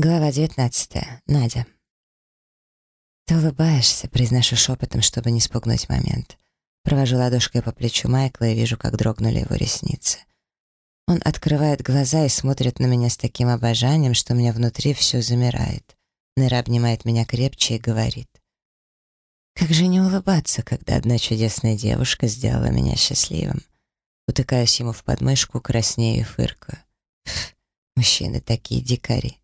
Глава 19. Надя. Ты улыбаешься, произношу шепотом, чтобы не спугнуть момент. Провожу ладошкой по плечу Майкла и вижу, как дрогнули его ресницы. Он открывает глаза и смотрит на меня с таким обожанием, что у меня внутри все замирает. Нера обнимает меня крепче и говорит. Как же не улыбаться, когда одна чудесная девушка сделала меня счастливым? Утыкаюсь ему в подмышку, краснею и фыркаю. Мужчины такие дикари.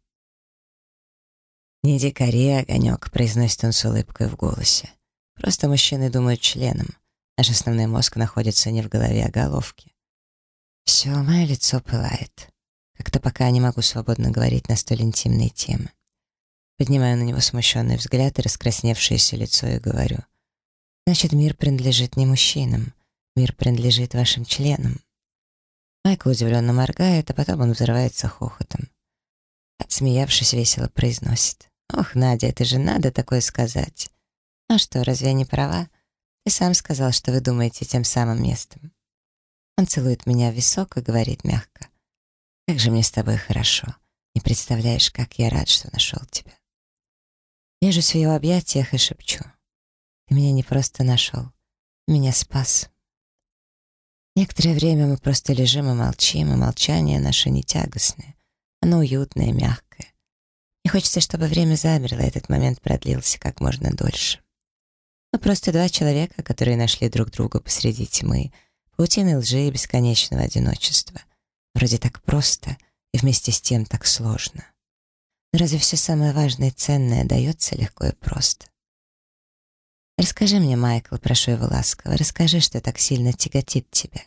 «Не дикари, огонек», — произносит он с улыбкой в голосе. «Просто мужчины думают членом. Наш основной мозг находится не в голове, а в головке». Все, мое лицо пылает. Как-то пока не могу свободно говорить на столь интимные темы. Поднимаю на него смущенный взгляд и раскрасневшееся лицо и говорю. «Значит, мир принадлежит не мужчинам. Мир принадлежит вашим членам». Майкл удивленно моргает, а потом он взрывается хохотом. Отсмеявшись, весело произносит. «Ох, Надя, это же надо такое сказать!» «А что, разве я не права? Ты сам сказал, что вы думаете тем самым местом». Он целует меня в висок и говорит мягко. «Как же мне с тобой хорошо. Не представляешь, как я рад, что нашел тебя». Нежусь в его объятиях и шепчу. «Ты меня не просто нашел, меня спас». Некоторое время мы просто лежим и молчим, и молчание наше не тягостное. Оно уютное, мягкое. Не хочется, чтобы время замерло, и этот момент продлился как можно дольше. Мы просто два человека, которые нашли друг друга посреди тьмы, паутины лжи и бесконечного одиночества. Вроде так просто и вместе с тем так сложно. Но разве все самое важное и ценное дается легко и просто? Расскажи мне, Майкл, прошу его ласково, расскажи, что так сильно тяготит тебя.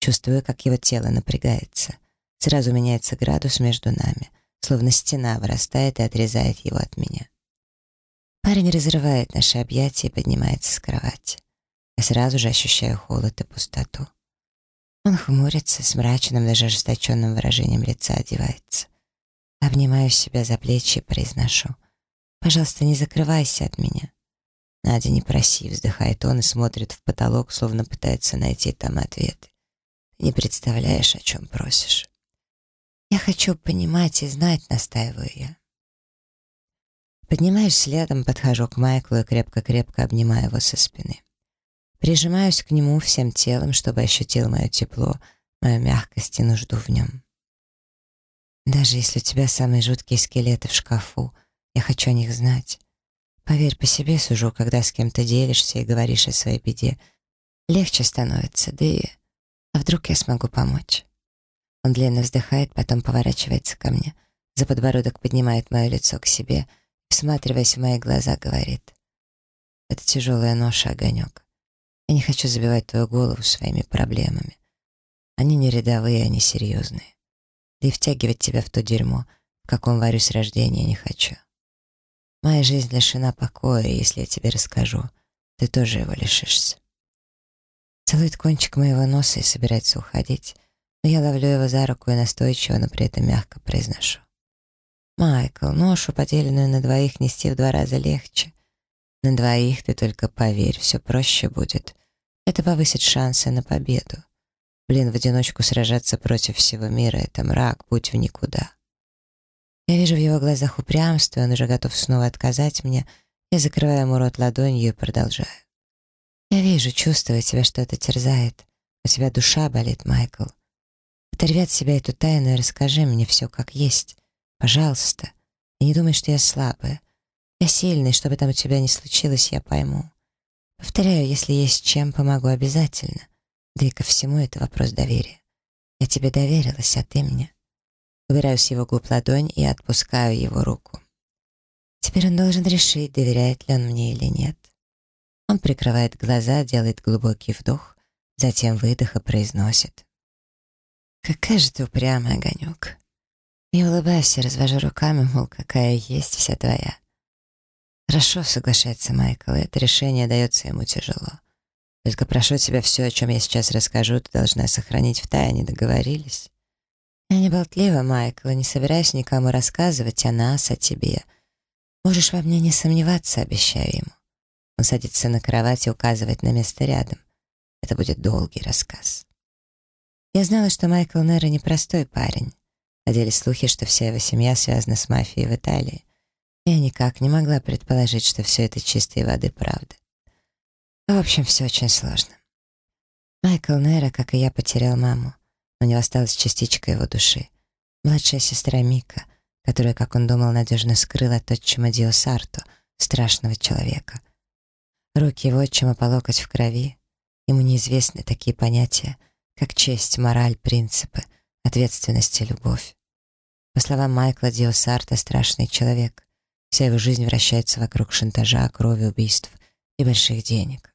Чувствую, как его тело напрягается. Сразу меняется градус между нами словно стена вырастает и отрезает его от меня. Парень разрывает наши объятия и поднимается с кровати. Я сразу же ощущаю холод и пустоту. Он хмурится, с мрачным, даже ожесточенным выражением лица одевается. Обнимаю себя за плечи и произношу. «Пожалуйста, не закрывайся от меня». Надя, не проси, вздыхает он и смотрит в потолок, словно пытается найти там ответы. не представляешь, о чем просишь. Я хочу понимать и знать, настаиваю я. Поднимаюсь следом, подхожу к Майклу и крепко-крепко обнимаю его со спины. Прижимаюсь к нему всем телом, чтобы ощутил мое тепло, мою мягкость и нужду в нем. Даже если у тебя самые жуткие скелеты в шкафу, я хочу о них знать. Поверь, по себе сужу, когда с кем-то делишься и говоришь о своей беде. Легче становится, да и... А вдруг я смогу помочь? Он длинно вздыхает, потом поворачивается ко мне. За подбородок поднимает мое лицо к себе, всматриваясь в мои глаза, говорит. «Это тяжелая ноша, огонек. Я не хочу забивать твою голову своими проблемами. Они не рядовые, они серьезные. Да и втягивать тебя в то дерьмо, в каком варю с рождения, не хочу. Моя жизнь лишена покоя, если я тебе расскажу, ты тоже его лишишься». Целует кончик моего носа и собирается уходить, но я ловлю его за руку и настойчиво, но при этом мягко произношу. «Майкл, ношу, поделенную на двоих, нести в два раза легче. На двоих ты только поверь, все проще будет. Это повысит шансы на победу. Блин, в одиночку сражаться против всего мира — это мрак, путь в никуда». Я вижу в его глазах упрямство, он уже готов снова отказать мне. Я закрываю ему рот ладонью и продолжаю. Я вижу, чувствую, тебя что-то терзает. У тебя душа болит, Майкл. Оторви от себя эту тайну и расскажи мне все как есть. Пожалуйста. И не думай, что я слабая. Я сильный, что бы там у тебя ни случилось, я пойму. Повторяю, если есть чем, помогу обязательно. Да и ко всему это вопрос доверия. Я тебе доверилась, а ты мне. Убираю с его губ ладонь и отпускаю его руку. Теперь он должен решить, доверяет ли он мне или нет. Он прикрывает глаза, делает глубокий вдох, затем выдох и произносит. Какая же ты упрямый огонек. И улыбаюсь и развожу руками, мол, какая есть вся твоя. Хорошо, соглашается Майкл, это решение дается ему тяжело. Только прошу тебя, все, о чем я сейчас расскажу, ты должна сохранить в тайне, договорились? Я не болтлива, Майкл, и не собираюсь никому рассказывать о нас, о тебе. Можешь во мне не сомневаться, обещаю ему. Он садится на кровать и указывает на место рядом. Это будет долгий рассказ. Я знала, что Майкл Нерра непростой парень. Ходили слухи, что вся его семья связана с мафией в Италии. Я никак не могла предположить, что все это чистой воды правда. В общем, все очень сложно. Майкл Нера, как и я, потерял маму. У него осталась частичка его души. Младшая сестра Мика, которая, как он думал, надежно скрыла от отчима Дио Сарто, страшного человека. Руки его отчима по локоть в крови. Ему неизвестны такие понятия, как честь, мораль, принципы, ответственность и любовь. По словам Майкла, Дио Сарто — страшный человек. Вся его жизнь вращается вокруг шантажа, крови, убийств и больших денег.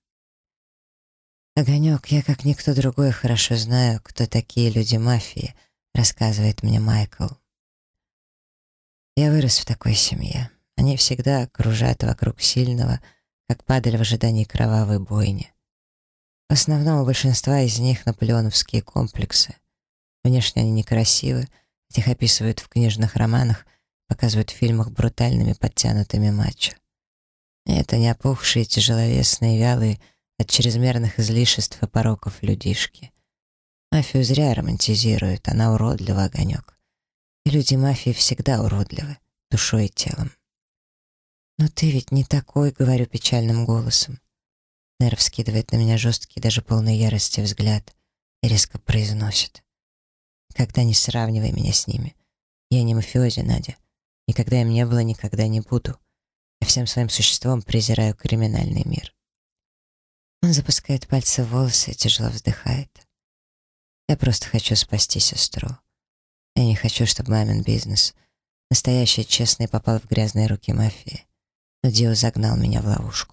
«Огонек, я, как никто другой, хорошо знаю, кто такие люди мафии», рассказывает мне Майкл. «Я вырос в такой семье. Они всегда окружают вокруг сильного, как падаль в ожидании кровавой бойни. В основном у большинства из них наполеоновские комплексы. Внешне они некрасивы, их описывают в книжных романах, показывают в фильмах брутальными подтянутыми мачо. И это не опухшие, тяжеловесные, вялые, от чрезмерных излишеств и пороков людишки. Мафию зря романтизируют, она уродлива, огонек. И люди мафии всегда уродливы, душой и телом. «Но ты ведь не такой», — говорю печальным голосом. Нерв скидывает на меня жесткий, даже полный ярости взгляд и резко произносит. «Никогда не сравнивай меня с ними. Я не мафиози, Надя. Никогда им не было, никогда не буду. Я всем своим существом презираю криминальный мир. Он запускает пальцы в волосы и тяжело вздыхает. Я просто хочу спасти сестру. Я не хочу, чтобы мамин бизнес, настоящий честный, попал в грязные руки мафии. Но Дио загнал меня в ловушку.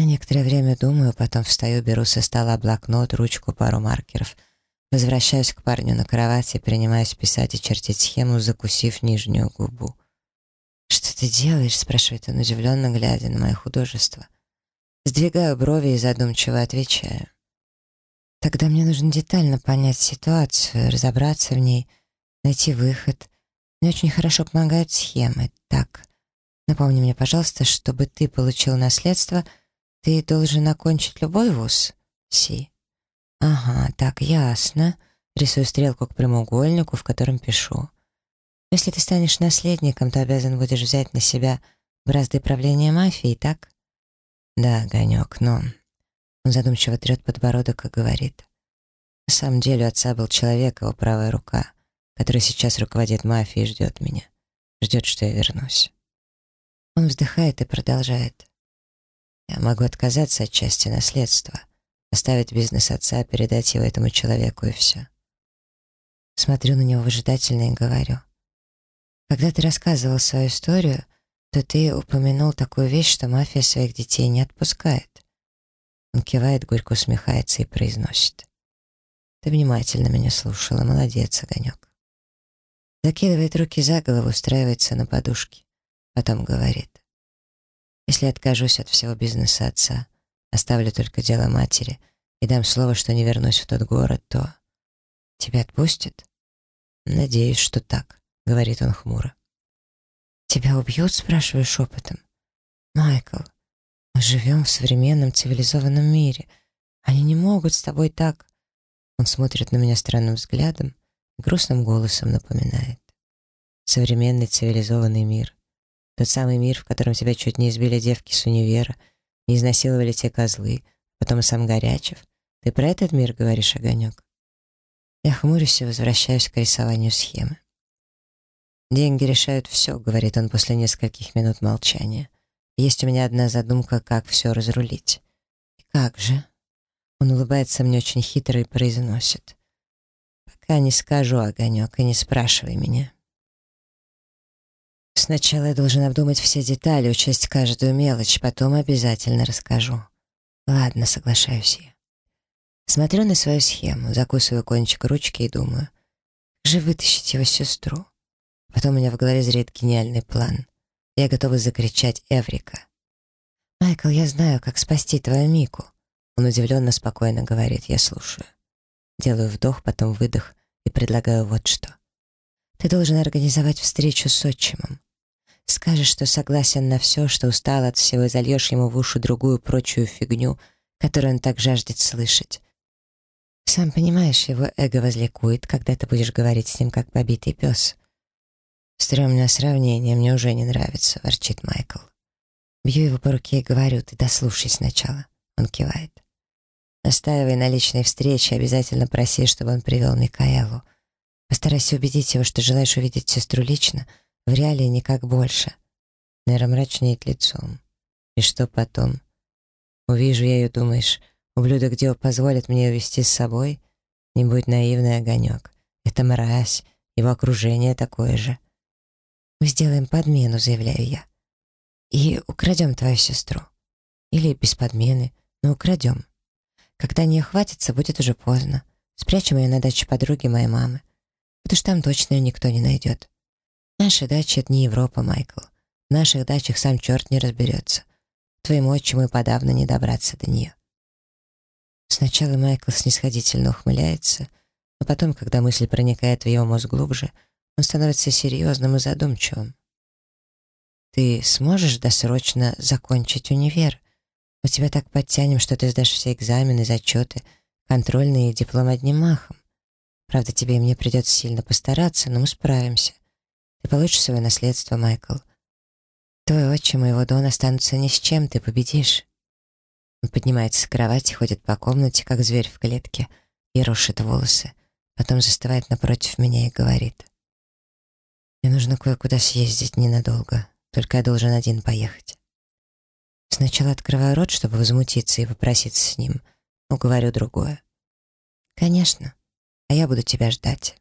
Я некоторое время думаю, потом встаю, беру со стола блокнот, ручку, пару маркеров, возвращаюсь к парню на кровати, принимаюсь писать и чертить схему, закусив нижнюю губу. «Что ты делаешь?» — спрашивает он, удивленно глядя на мое художество. Сдвигаю брови и задумчиво отвечаю. Тогда мне нужно детально понять ситуацию, разобраться в ней, найти выход. Мне очень хорошо помогают схемы. Так, напомни мне, пожалуйста, чтобы ты получил наследство, ты должен окончить любой вуз? Си. Ага, так, ясно. Рисую стрелку к прямоугольнику, в котором пишу. Если ты станешь наследником, то обязан будешь взять на себя бразды правления мафией, так? Да, Огонек, но... Он задумчиво трет подбородок и говорит. На самом деле у отца был человек, его правая рука, который сейчас руководит мафией и ждет меня. Ждет, что я вернусь. Он вздыхает и продолжает. Я могу отказаться от части наследства, оставить бизнес отца, передать его этому человеку и все. Смотрю на него выжидательно и говорю. Когда ты рассказывал свою историю, то ты упомянул такую вещь, что мафия своих детей не отпускает. Он кивает, горько усмехается и произносит. Ты внимательно меня слушала, молодец, Огонек. Закидывает руки за голову, устраивается на подушке. Потом говорит. Если откажусь от всего бизнеса отца, оставлю только дело матери и дам слово, что не вернусь в тот город, то... Тебя отпустят? Надеюсь, что так, говорит он хмуро. «Тебя убьют?» — спрашиваю шепотом. «Майкл, мы живем в современном цивилизованном мире. Они не могут с тобой так...» Он смотрит на меня странным взглядом и грустным голосом напоминает. «Современный цивилизованный мир. Тот самый мир, в котором тебя чуть не избили девки с универа, не изнасиловали те козлы, потом и сам Горячев. Ты про этот мир говоришь, Огонек?» Я хмурюсь и возвращаюсь к рисованию схемы. «Деньги решают все», — говорит он после нескольких минут молчания. «Есть у меня одна задумка, как все разрулить». «И как же?» Он улыбается мне очень хитро и произносит. «Пока не скажу, Огонек, и не спрашивай меня». Сначала я должен обдумать все детали, учесть каждую мелочь, потом обязательно расскажу. Ладно, соглашаюсь я. Смотрю на свою схему, закусываю кончик ручки и думаю, как же вытащить его сестру? Потом у меня в голове зреет гениальный план. Я готова закричать «Эврика!». «Майкл, я знаю, как спасти твою Мику». Он удивленно спокойно говорит, я слушаю. Делаю вдох, потом выдох и предлагаю вот что. Ты должен организовать встречу с отчимом. Скажешь, что согласен на все, что устал от всего, и зальешь ему в уши другую прочую фигню, которую он так жаждет слышать. Сам понимаешь, его эго возликует, когда ты будешь говорить с ним, как побитый пес. «Стремное сравнение, мне уже не нравится», — ворчит Майкл. Бью его по руке и говорю, ты дослушай сначала. Он кивает. Настаивай на личной встрече, обязательно проси, чтобы он привел Микаэлу. Постарайся убедить его, что желаешь увидеть сестру лично, в реале никак больше. Нейра мрачнеет лицом. И что потом? Увижу я ее, думаешь, ублюдок Дио позволит мне увести с собой? Не будь наивный огонек. Это мразь, его окружение такое же. Мы сделаем подмену, заявляю я. И украдем твою сестру. Или без подмены, но украдем. Когда не хватится, будет уже поздно. Спрячем ее на даче подруги моей мамы. Потому что там точно ее никто не найдет. Наши дачи — это не Европа, Майкл. В наших дачах сам черт не разберется. Твоему отчиму и подавно не добраться до нее. Сначала Майкл снисходительно ухмыляется, но потом, когда мысль проникает в его мозг глубже, он становится серьезным и задумчивым. «Ты сможешь досрочно закончить универ?» Мы тебя так подтянем, что ты сдашь все экзамены, зачеты, контрольные и диплом одним махом. Правда, тебе и мне придется сильно постараться, но мы справимся. Ты получишь свое наследство, Майкл. Твой отчим и его Дон останутся ни с чем, ты победишь. Он поднимается с кровати, ходит по комнате, как зверь в клетке, и рушит волосы. Потом застывает напротив меня и говорит. Мне нужно кое-куда съездить ненадолго, только я должен один поехать. Сначала открываю рот, чтобы возмутиться и попроситься с ним, но говорю другое. «Конечно, а я буду тебя ждать».